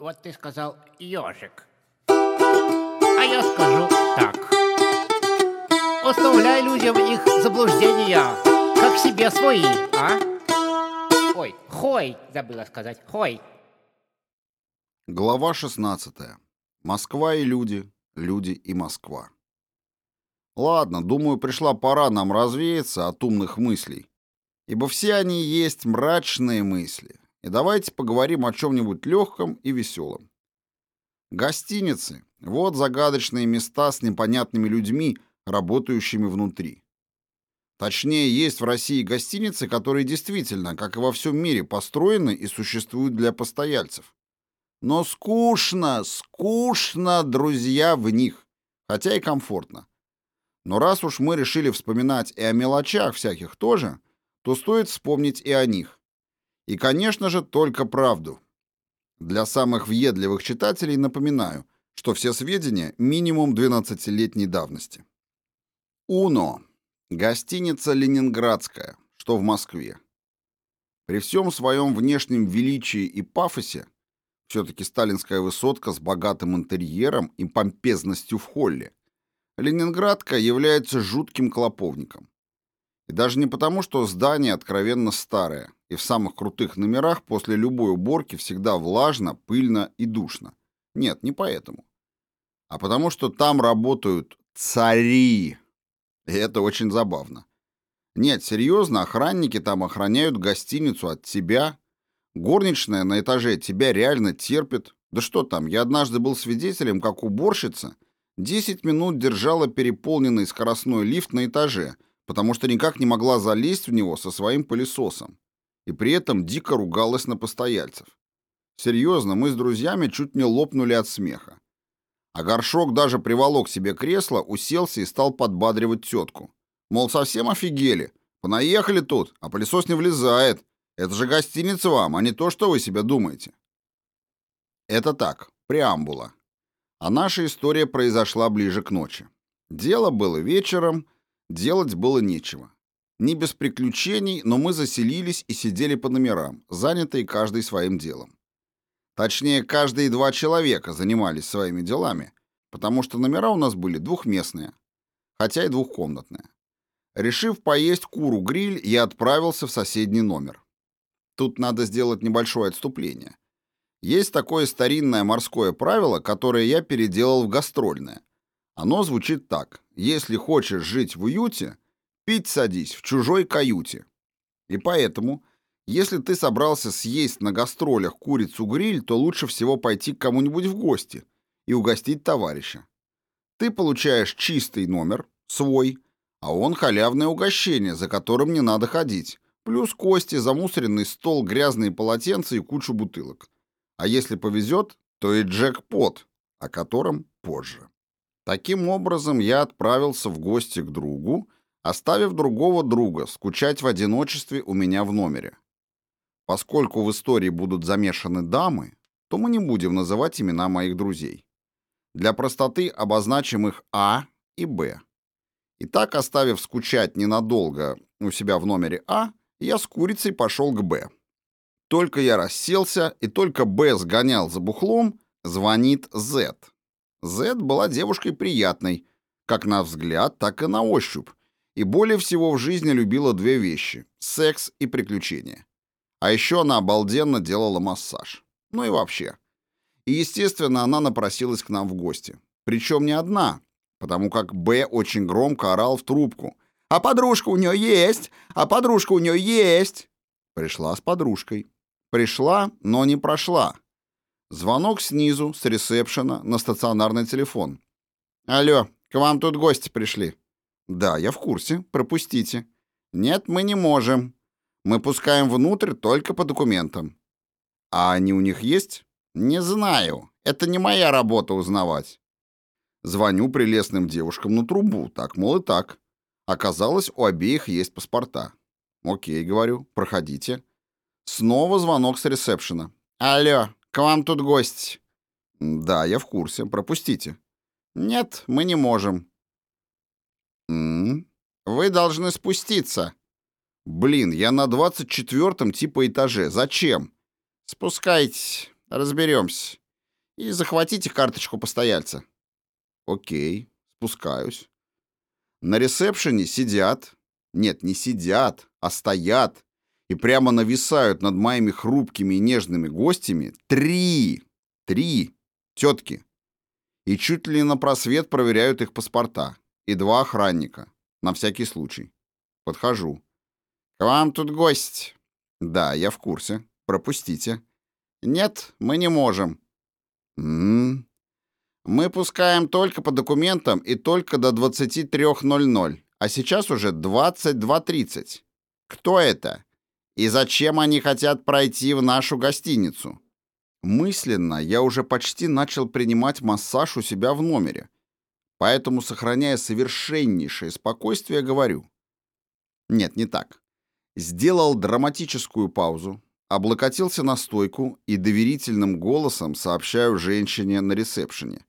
Вот ты сказал ежик. А я скажу так. Оставляй людям их заблуждения, как себе свои, а? Ой, хой, забыла сказать, хой. Глава 16. Москва и люди, люди и Москва. Ладно, думаю, пришла пора нам развеяться от умных мыслей, ибо все они есть мрачные мысли. И давайте поговорим о чем-нибудь легком и веселом. Гостиницы — вот загадочные места с непонятными людьми, работающими внутри. Точнее, есть в России гостиницы, которые действительно, как и во всем мире, построены и существуют для постояльцев. Но скучно, скучно, друзья, в них, хотя и комфортно. Но раз уж мы решили вспоминать и о мелочах всяких тоже, то стоит вспомнить и о них. И, конечно же, только правду. Для самых въедливых читателей напоминаю, что все сведения минимум 12-летней давности. Уно. Гостиница «Ленинградская», что в Москве. При всем своем внешнем величии и пафосе, все-таки сталинская высотка с богатым интерьером и помпезностью в холле, Ленинградка является жутким клоповником. И даже не потому, что здание откровенно старое, и в самых крутых номерах после любой уборки всегда влажно, пыльно и душно. Нет, не поэтому. А потому что там работают цари. И это очень забавно. Нет, серьезно, охранники там охраняют гостиницу от тебя. Горничная на этаже тебя реально терпит. Да что там, я однажды был свидетелем, как уборщица 10 минут держала переполненный скоростной лифт на этаже, потому что никак не могла залезть в него со своим пылесосом и при этом дико ругалась на постояльцев. Серьезно, мы с друзьями чуть не лопнули от смеха. А горшок даже приволок себе кресло, уселся и стал подбадривать тетку. Мол, совсем офигели. Понаехали тут, а пылесос не влезает. Это же гостиница вам, а не то, что вы себе думаете. Это так, преамбула. А наша история произошла ближе к ночи. Дело было вечером, делать было нечего. Не без приключений, но мы заселились и сидели по номерам, занятые каждый своим делом. Точнее, каждые два человека занимались своими делами, потому что номера у нас были двухместные, хотя и двухкомнатные. Решив поесть куру-гриль, я отправился в соседний номер. Тут надо сделать небольшое отступление. Есть такое старинное морское правило, которое я переделал в гастрольное. Оно звучит так. Если хочешь жить в уюте, Пить садись в чужой каюте. И поэтому, если ты собрался съесть на гастролях курицу-гриль, то лучше всего пойти к кому-нибудь в гости и угостить товарища. Ты получаешь чистый номер, свой, а он халявное угощение, за которым не надо ходить, плюс кости, замусоренный стол, грязные полотенца и кучу бутылок. А если повезет, то и джекпот, о котором позже. Таким образом, я отправился в гости к другу, оставив другого друга скучать в одиночестве у меня в номере. Поскольку в истории будут замешаны дамы, то мы не будем называть имена моих друзей. Для простоты обозначим их А и Б. Итак, оставив скучать ненадолго у себя в номере А, я с курицей пошел к Б. Только я расселся, и только Б сгонял за бухлом, звонит З. З была девушкой приятной, как на взгляд, так и на ощупь, и более всего в жизни любила две вещи – секс и приключения. А еще она обалденно делала массаж. Ну и вообще. И, естественно, она напросилась к нам в гости. Причем не одна, потому как Б очень громко орал в трубку. «А подружка у нее есть! А подружка у нее есть!» Пришла с подружкой. Пришла, но не прошла. Звонок снизу, с ресепшена, на стационарный телефон. «Алло, к вам тут гости пришли». Да, я в курсе. Пропустите. Нет, мы не можем. Мы пускаем внутрь только по документам. А они у них есть? Не знаю. Это не моя работа узнавать. Звоню прелестным девушкам на трубу, так, мол, и так. Оказалось, у обеих есть паспорта. Окей, говорю, проходите. Снова звонок с ресепшена. Алло, к вам тут гости. Да, я в курсе, пропустите. Нет, мы не можем. «М Вы должны спуститься». «Блин, я на двадцать четвертом типа этаже. Зачем?» «Спускайтесь, разберемся. и захватите карточку постояльца. Окей, спускаюсь. На ресепшене сидят, нет, не сидят, а стоят и прямо нависают над моими хрупкими и нежными гостями три, три тетки. И чуть ли на просвет проверяют их паспорта. И два охранника, на всякий случай. Подхожу. «К вам тут гость». «Да, я в курсе. Пропустите». «Нет, мы не можем». «М -м мы пускаем только по документам и только до 23.00, а сейчас уже 22.30. Кто это? И зачем они хотят пройти в нашу гостиницу? Мысленно я уже почти начал принимать массаж у себя в номере, поэтому, сохраняя совершеннейшее спокойствие, говорю. Нет, не так. Сделал драматическую паузу, облокотился на стойку и доверительным голосом сообщаю женщине на ресепшене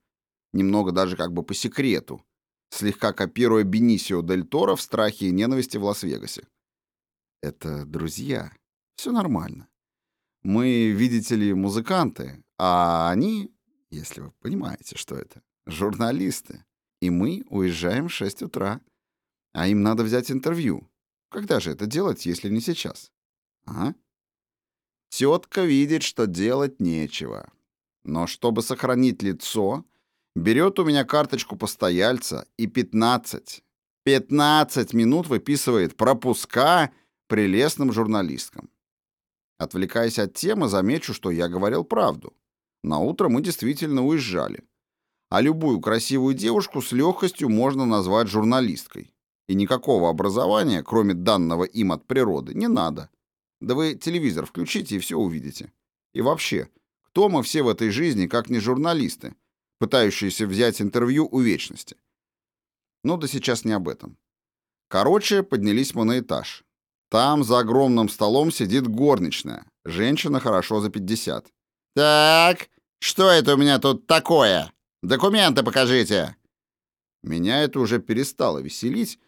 немного даже как бы по секрету, слегка копируя Бенисио Дель Торо в «Страхе и ненависти в Лас-Вегасе. Это друзья. Все нормально. Мы, видите ли, музыканты, а они, если вы понимаете, что это, журналисты. И мы уезжаем в 6 утра. А им надо взять интервью. Когда же это делать, если не сейчас? Ага. Тетка видит, что делать нечего. Но чтобы сохранить лицо, берет у меня карточку постояльца и 15, 15 минут выписывает пропуска прелестным журналисткам. Отвлекаясь от темы, замечу, что я говорил правду. На утро мы действительно уезжали. А любую красивую девушку с легкостью можно назвать журналисткой. И никакого образования, кроме данного им от природы, не надо. Да вы телевизор включите и все увидите. И вообще, кто мы все в этой жизни, как не журналисты, пытающиеся взять интервью у вечности. Но да сейчас не об этом. Короче, поднялись мы на этаж. Там за огромным столом сидит горничная, женщина хорошо за 50. «Так, что это у меня тут такое? Документы покажите!» Меня это уже перестало веселить,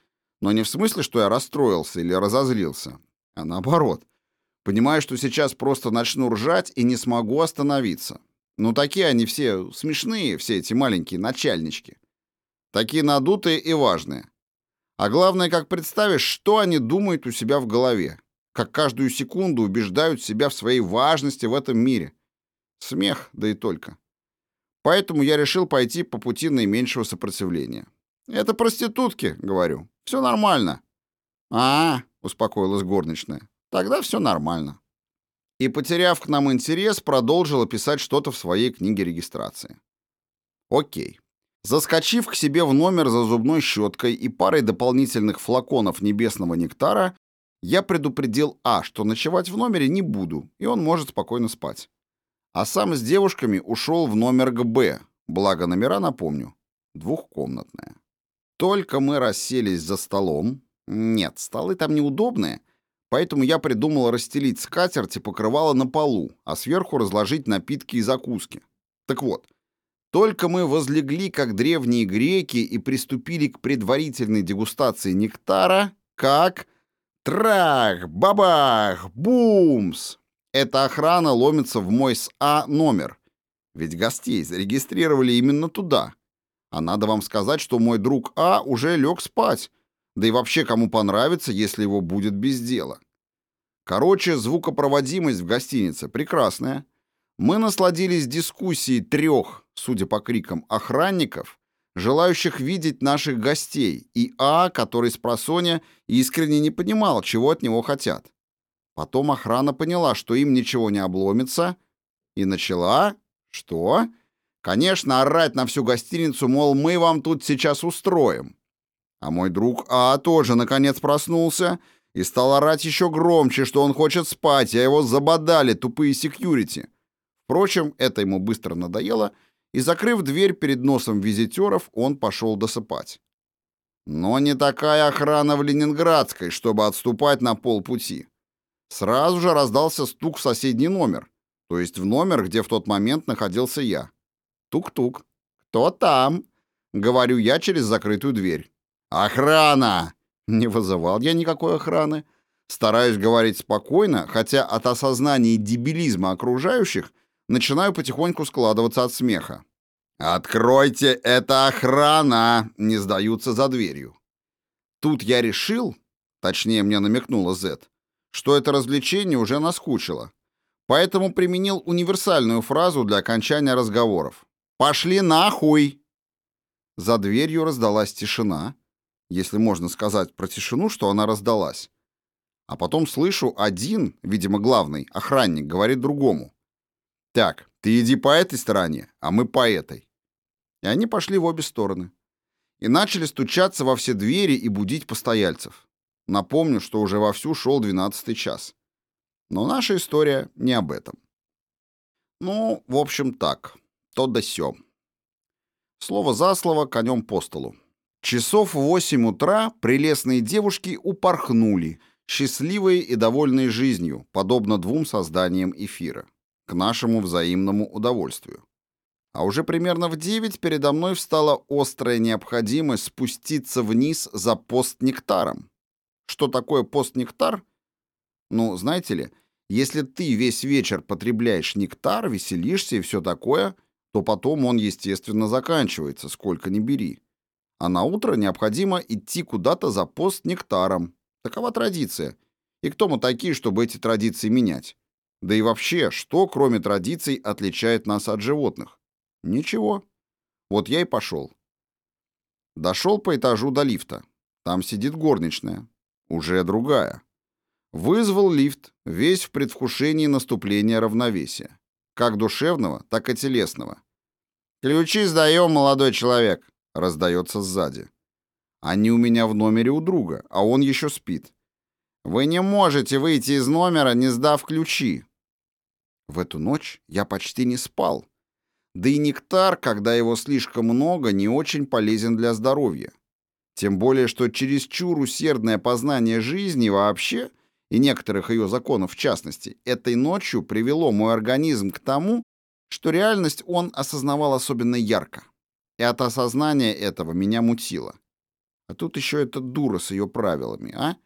но не в смысле, что я расстроился или разозлился, а наоборот. Понимаю, что сейчас просто начну ржать и не смогу остановиться. Ну, такие они все смешные, все эти маленькие начальнички. Такие надутые и важные. А главное, как представишь, что они думают у себя в голове. Как каждую секунду убеждают себя в своей важности в этом мире. Смех, да и только. Поэтому я решил пойти по пути наименьшего сопротивления. «Это проститутки», — говорю. «Все нормально». «А, — успокоилась горничная, — тогда все нормально» и, потеряв к нам интерес, продолжила писать что-то в своей книге регистрации. Окей. Заскочив к себе в номер за зубной щеткой и парой дополнительных флаконов небесного нектара, я предупредил А, что ночевать в номере не буду, и он может спокойно спать. А сам с девушками ушел в номер к Б, благо номера, напомню, двухкомнатная. Только мы расселись за столом. Нет, столы там неудобные — Поэтому я придумал расстелить скатерть и покрывало на полу, а сверху разложить напитки и закуски. Так вот, только мы возлегли, как древние греки, и приступили к предварительной дегустации нектара, как... Трах! Бабах! Бумс! Эта охрана ломится в мой СА номер. Ведь гостей зарегистрировали именно туда. А надо вам сказать, что мой друг А уже лег спать, да и вообще кому понравится, если его будет без дела. Короче, звукопроводимость в гостинице прекрасная. Мы насладились дискуссией трех, судя по крикам, охранников, желающих видеть наших гостей, и А, который с просоня искренне не понимал, чего от него хотят. Потом охрана поняла, что им ничего не обломится, и начала... Что? Конечно, орать на всю гостиницу, мол, мы вам тут сейчас устроим. А мой друг А тоже наконец проснулся и стал орать еще громче, что он хочет спать, а его забодали тупые секьюрити. Впрочем, это ему быстро надоело, и, закрыв дверь перед носом визитеров, он пошел досыпать. Но не такая охрана в Ленинградской, чтобы отступать на полпути. Сразу же раздался стук в соседний номер, то есть в номер, где в тот момент находился я. Тук-тук. «Кто там?» — говорю я через закрытую дверь. «Охрана!» Не вызывал я никакой охраны. Стараюсь говорить спокойно, хотя от осознания дебилизма окружающих Начинаю потихоньку складываться от смеха. «Откройте, это охрана!» — не сдаются за дверью. Тут я решил, точнее мне намекнула Зет, что это развлечение уже наскучило. Поэтому применил универсальную фразу для окончания разговоров. «Пошли нахуй!» За дверью раздалась тишина, если можно сказать про тишину, что она раздалась. А потом слышу, один, видимо, главный, охранник, говорит другому. «Так, ты иди по этой стороне, а мы по этой». И они пошли в обе стороны. И начали стучаться во все двери и будить постояльцев. Напомню, что уже вовсю шел двенадцатый час. Но наша история не об этом. Ну, в общем, так. То да сё. Слово за слово, конем по столу. Часов в восемь утра прелестные девушки упорхнули, счастливые и довольные жизнью, подобно двум созданиям эфира, к нашему взаимному удовольствию. А уже примерно в девять передо мной встала острая необходимость спуститься вниз за пост-нектаром. Что такое пост-нектар? Ну, знаете ли, если ты весь вечер потребляешь нектар, веселишься и все такое, то потом он, естественно, заканчивается, сколько ни бери. А на утро необходимо идти куда-то за пост нектаром. Такова традиция. И кто мы такие, чтобы эти традиции менять? Да и вообще, что, кроме традиций, отличает нас от животных? Ничего. Вот я и пошел. Дошел по этажу до лифта. Там сидит горничная. Уже другая. Вызвал лифт, весь в предвкушении наступления равновесия. Как душевного, так и телесного. «Ключи сдаем, молодой человек», — раздается сзади. Они у меня в номере у друга, а он еще спит. «Вы не можете выйти из номера, не сдав ключи». В эту ночь я почти не спал. Да и нектар, когда его слишком много, не очень полезен для здоровья. Тем более, что чересчур усердное познание жизни вообще — и некоторых ее законов в частности, этой ночью привело мой организм к тому, что реальность он осознавал особенно ярко. И от осознания этого меня мутило. А тут еще эта дура с ее правилами, а?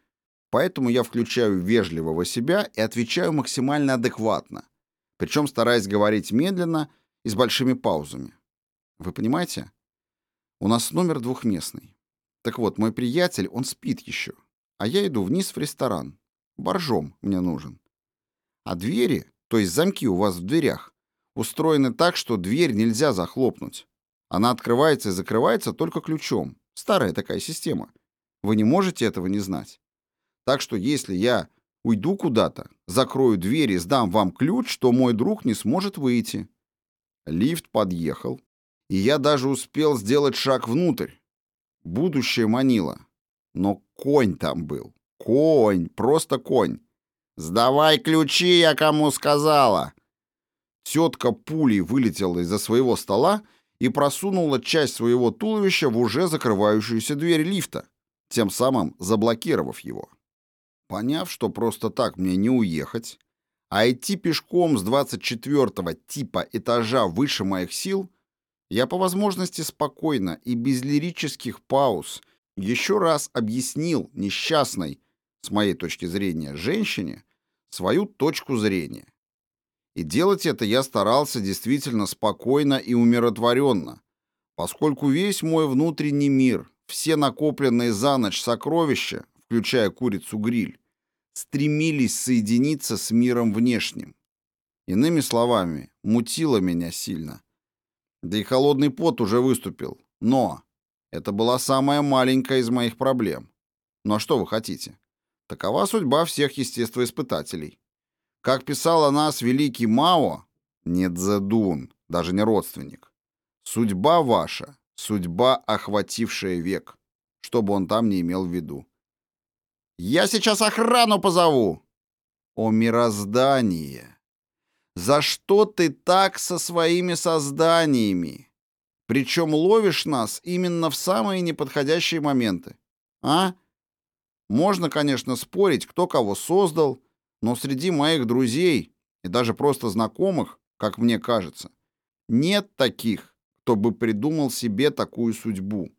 Поэтому я включаю вежливого себя и отвечаю максимально адекватно, причем стараясь говорить медленно и с большими паузами. Вы понимаете? У нас номер двухместный. Так вот, мой приятель, он спит еще, а я иду вниз в ресторан. Боржом мне нужен. А двери, то есть замки у вас в дверях, устроены так, что дверь нельзя захлопнуть. Она открывается и закрывается только ключом. Старая такая система. Вы не можете этого не знать. Так что если я уйду куда-то, закрою дверь и сдам вам ключ, то мой друг не сможет выйти. Лифт подъехал, и я даже успел сделать шаг внутрь. Будущее манило. Но конь там был. Конь, просто конь. «Сдавай ключи, я кому сказала!» Тетка пулей вылетела из-за своего стола и просунула часть своего туловища в уже закрывающуюся дверь лифта, тем самым заблокировав его. Поняв, что просто так мне не уехать, а идти пешком с 24-го типа этажа выше моих сил, я по возможности спокойно и без лирических пауз еще раз объяснил несчастной, с моей точки зрения, женщине свою точку зрения. И делать это я старался действительно спокойно и умиротворенно, поскольку весь мой внутренний мир, все накопленные за ночь сокровища, включая курицу-гриль, стремились соединиться с миром внешним. Иными словами, мутило меня сильно. Да и холодный пот уже выступил. Но это была самая маленькая из моих проблем. Ну а что вы хотите? Такова судьба всех естествоиспытателей. Как писал о нас великий Мао, не Цзэдун, даже не родственник. Судьба ваша, судьба, охватившая век, что бы он там не имел в виду. «Я сейчас охрану позову!» «О мироздание! За что ты так со своими созданиями? Причем ловишь нас именно в самые неподходящие моменты. А?» Можно, конечно, спорить, кто кого создал, но среди моих друзей и даже просто знакомых, как мне кажется, нет таких, кто бы придумал себе такую судьбу.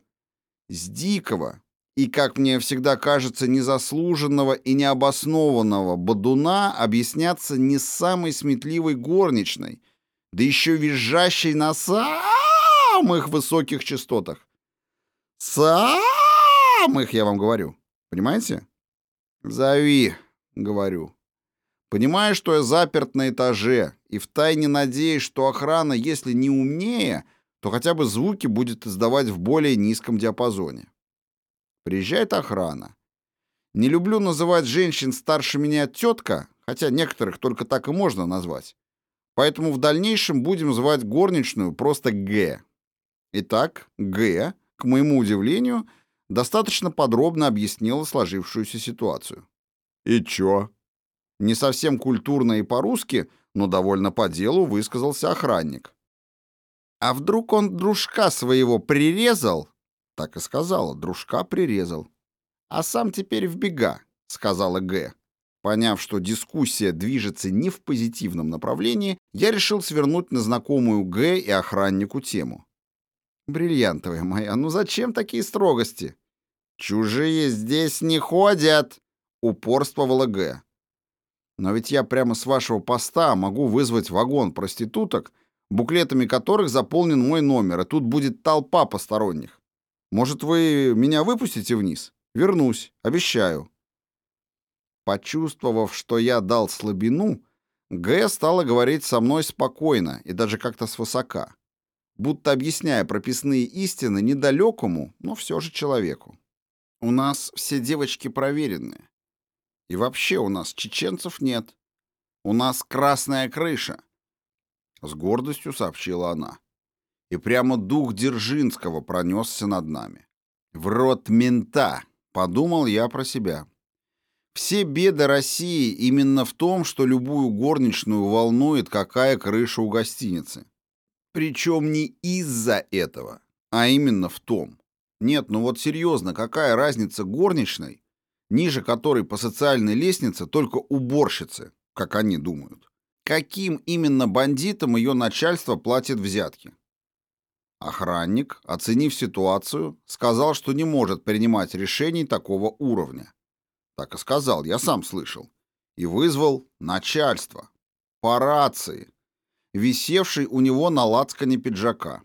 С дикого и, как мне всегда кажется, незаслуженного и необоснованного бодуна объясняться не самой сметливой горничной, да еще визжащий на самых высоких частотах. Самых, я вам говорю. Понимаете? Зови, говорю. Понимаю, что я заперт на этаже, и втайне надеюсь, что охрана, если не умнее, то хотя бы звуки будет издавать в более низком диапазоне. Приезжает охрана. Не люблю называть женщин старше меня тетка, хотя некоторых только так и можно назвать. Поэтому в дальнейшем будем звать горничную просто Г. Итак, Г, к моему удивлению, достаточно подробно объяснила сложившуюся ситуацию. «И чё?» Не совсем культурно и по-русски, но довольно по делу высказался охранник. «А вдруг он дружка своего прирезал?» Так и сказала, дружка прирезал. «А сам теперь в бега», — сказала Г. Поняв, что дискуссия движется не в позитивном направлении, я решил свернуть на знакомую Г и охраннику тему. «Бриллиантовая моя, ну зачем такие строгости?» «Чужие здесь не ходят!» — упорствовала Г. «Но ведь я прямо с вашего поста могу вызвать вагон проституток, буклетами которых заполнен мой номер, и тут будет толпа посторонних. Может, вы меня выпустите вниз? Вернусь, обещаю». Почувствовав, что я дал слабину, Г стала говорить со мной спокойно и даже как-то свысока, будто объясняя прописные истины недалекому, но все же человеку. У нас все девочки проверенные. И вообще у нас чеченцев нет. У нас красная крыша. С гордостью сообщила она. И прямо дух Дзержинского пронесся над нами. В рот мента, подумал я про себя. Все беды России именно в том, что любую горничную волнует, какая крыша у гостиницы. Причем не из-за этого, а именно в том. Нет, ну вот серьезно, какая разница горничной, ниже которой по социальной лестнице только уборщицы, как они думают. Каким именно бандитам ее начальство платит взятки? Охранник, оценив ситуацию, сказал, что не может принимать решений такого уровня. Так и сказал, я сам слышал. И вызвал начальство. По рации. Висевший у него на лацкане пиджака.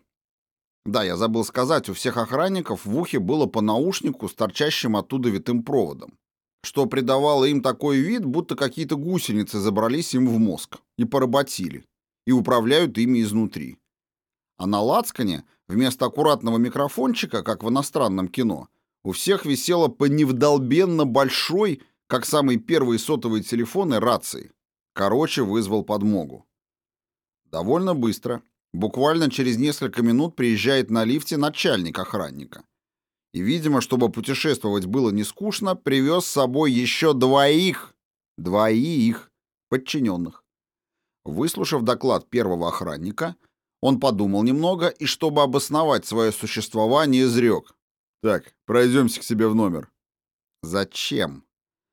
Да, я забыл сказать, у всех охранников в ухе было по наушнику с торчащим оттуда витым проводом, что придавало им такой вид, будто какие-то гусеницы забрались им в мозг и поработили, и управляют ими изнутри. А на лацкане, вместо аккуратного микрофончика, как в иностранном кино, у всех висела по невдолбенно большой, как самые первые сотовые телефоны, рации. Короче, вызвал подмогу. Довольно быстро, буквально через несколько минут приезжает на лифте начальник охранника. И, видимо, чтобы путешествовать было не скучно, привез с собой еще двоих, двоих подчиненных. Выслушав доклад первого охранника, он подумал немного и, чтобы обосновать свое существование, изрек. Так, пройдемся к себе в номер. Зачем?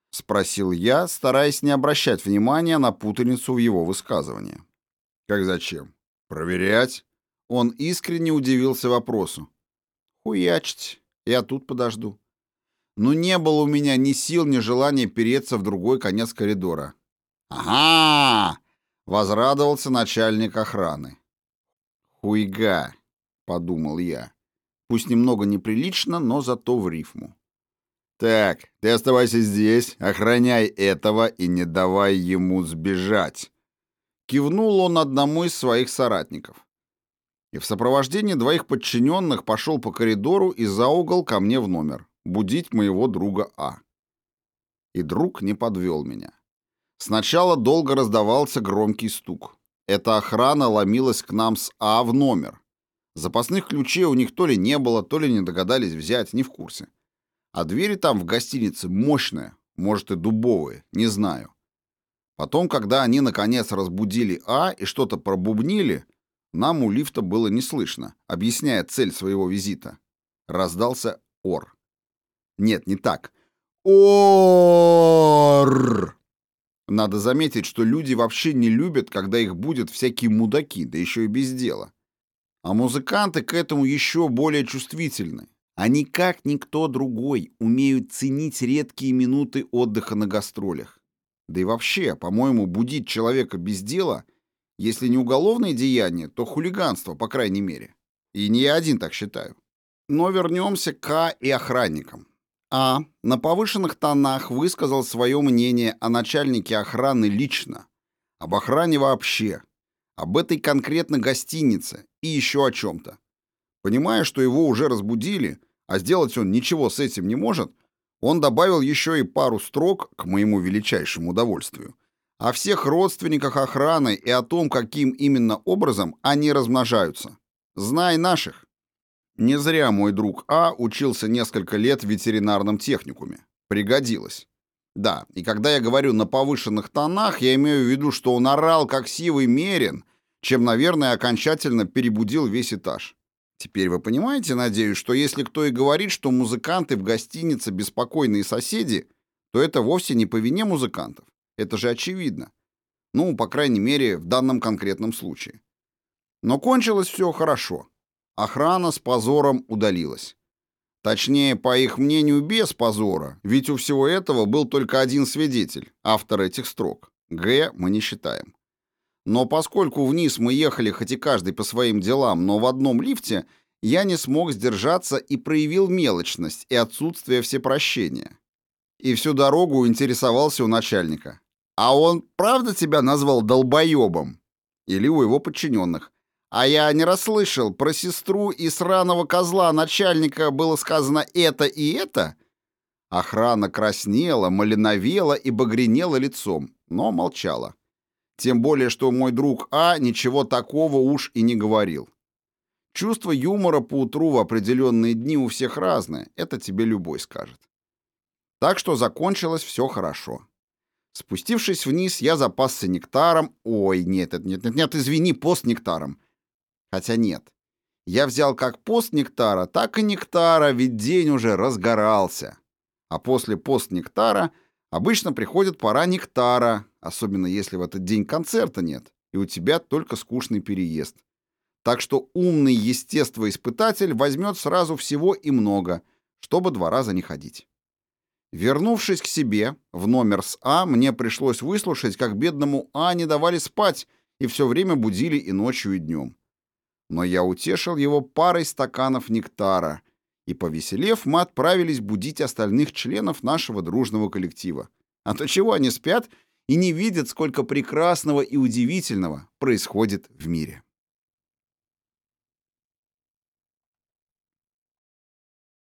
Спросил я, стараясь не обращать внимания на путаницу в его высказывании. Как зачем? Проверять? Он искренне удивился вопросу. Хуячить. Я тут подожду. Но не было у меня ни сил, ни желания переться в другой конец коридора. «Ага!» — возрадовался начальник охраны. «Хуйга!» — подумал я. Пусть немного неприлично, но зато в рифму. «Так, ты оставайся здесь, охраняй этого и не давай ему сбежать!» Кивнул он одному из своих соратников. И в сопровождении двоих подчиненных пошел по коридору и за угол ко мне в номер, будить моего друга А. И друг не подвел меня. Сначала долго раздавался громкий стук. Эта охрана ломилась к нам с А в номер. Запасных ключей у них то ли не было, то ли не догадались взять, не в курсе. А двери там в гостинице мощные, может и дубовые, не знаю. Потом, когда они наконец разбудили А и что-то пробубнили, нам у лифта было не слышно, объясняя цель своего визита. Раздался ор. Нет, не так. Ор! Надо заметить, что люди вообще не любят, когда их будут всякие мудаки, да еще и без дела. А музыканты к этому еще более чувствительны. Они, как никто другой, умеют ценить редкие минуты отдыха на гастролях. Да и вообще, по-моему, будить человека без дела Если не уголовное деяние, то хулиганство, по крайней мере. И не я один так считаю. Но вернемся к А и охранникам. А на повышенных тонах высказал свое мнение о начальнике охраны лично, об охране вообще, об этой конкретно гостинице и еще о чем-то. Понимая, что его уже разбудили, а сделать он ничего с этим не может, он добавил еще и пару строк, к моему величайшему удовольствию, о всех родственниках охраны и о том, каким именно образом они размножаются. Знай наших. Не зря мой друг А учился несколько лет в ветеринарном техникуме. Пригодилось. Да, и когда я говорю на повышенных тонах, я имею в виду, что он орал как сивый мерин, чем, наверное, окончательно перебудил весь этаж. Теперь вы понимаете, надеюсь, что если кто и говорит, что музыканты в гостинице беспокойные соседи, то это вовсе не по вине музыкантов. Это же очевидно. Ну, по крайней мере, в данном конкретном случае. Но кончилось все хорошо. Охрана с позором удалилась. Точнее, по их мнению, без позора, ведь у всего этого был только один свидетель, автор этих строк. Г мы не считаем. Но поскольку вниз мы ехали хоть и каждый по своим делам, но в одном лифте, я не смог сдержаться и проявил мелочность и отсутствие всепрощения. И всю дорогу интересовался у начальника. «А он правда тебя назвал долбоебом?» Или у его подчиненных. А я не расслышал, про сестру и сраного козла начальника было сказано это и это? Охрана краснела, малиновела и багренела лицом, но молчала. Тем более, что мой друг А ничего такого уж и не говорил. Чувство юмора по утру в определенные дни у всех разное, это тебе любой скажет. Так что закончилось все хорошо. Спустившись вниз, я запасся нектаром. Ой, нет, нет, нет, нет, извини, пост нектаром. Хотя нет. Я взял как пост нектара, так и нектара, ведь день уже разгорался. А после пост нектара обычно приходит пора нектара, особенно если в этот день концерта нет, и у тебя только скучный переезд. Так что умный естествоиспытатель возьмет сразу всего и много, чтобы два раза не ходить. Вернувшись к себе, в номер с А, мне пришлось выслушать, как бедному А не давали спать и все время будили и ночью, и днем но я утешил его парой стаканов нектара, и, повеселев, мы отправились будить остальных членов нашего дружного коллектива. А то чего они спят и не видят, сколько прекрасного и удивительного происходит в мире.